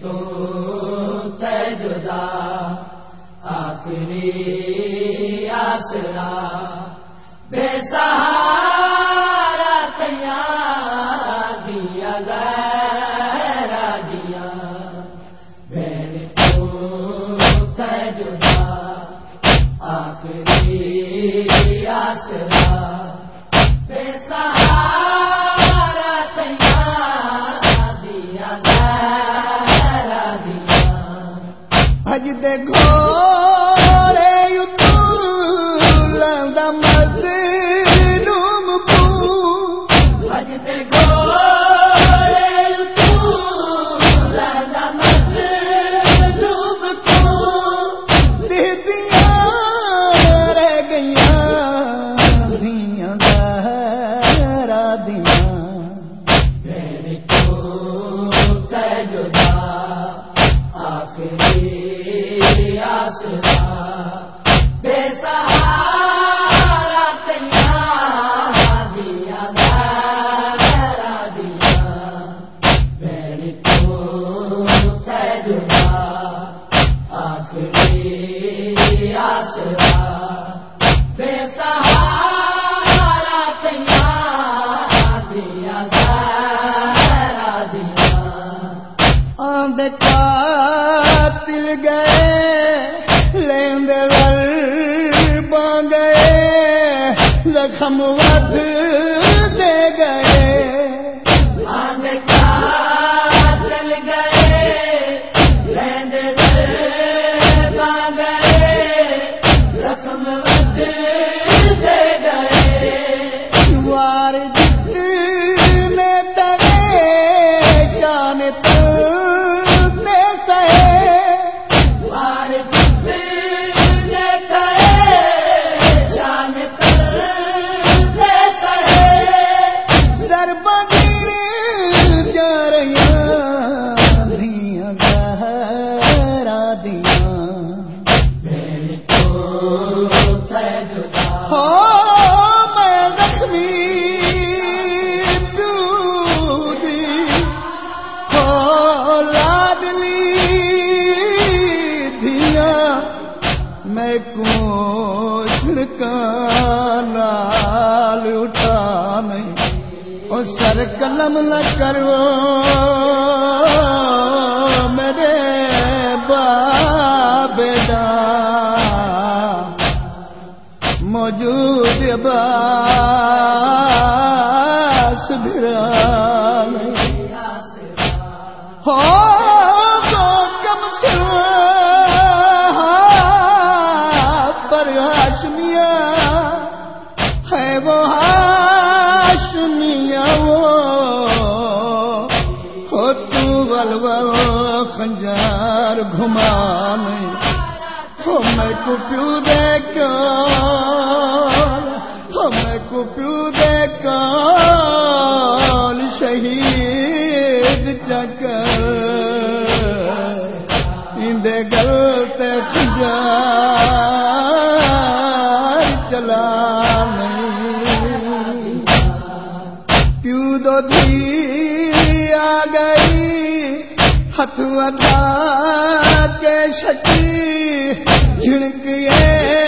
تو تجدا آخری آسرا بے سہارا Go, go, go. زخم وب دے گئے۔ گئے کو چھڑکا لال اٹھا نہیں۔ اور سر قلم نہ کرو میرے باب دا موجود باب تلوار خنجار گھمانے ہو میں کو پیو دے کال ہو میں کو پیو دے کال شہید چکر اندے گلتے خنجار چلانے پیو دو دھی آ گئی۔ ہتھ کے شکی جھڑکے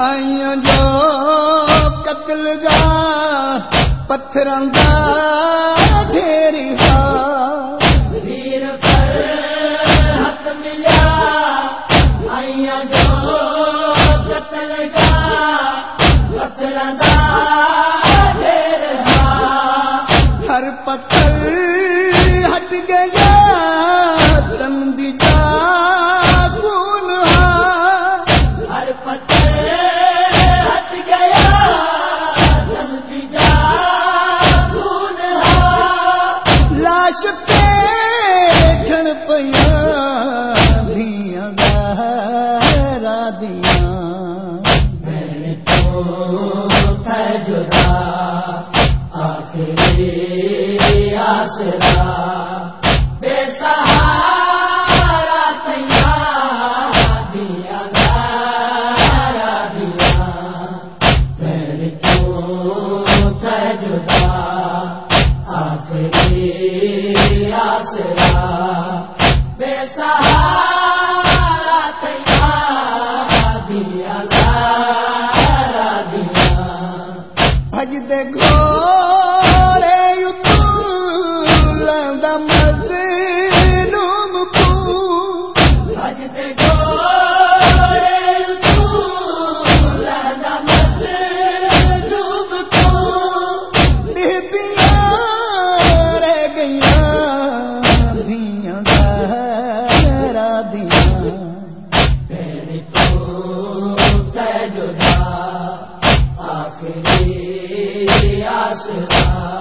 جو قتل گاہ پتھر ڈھیری ڈھیر پیا آسرا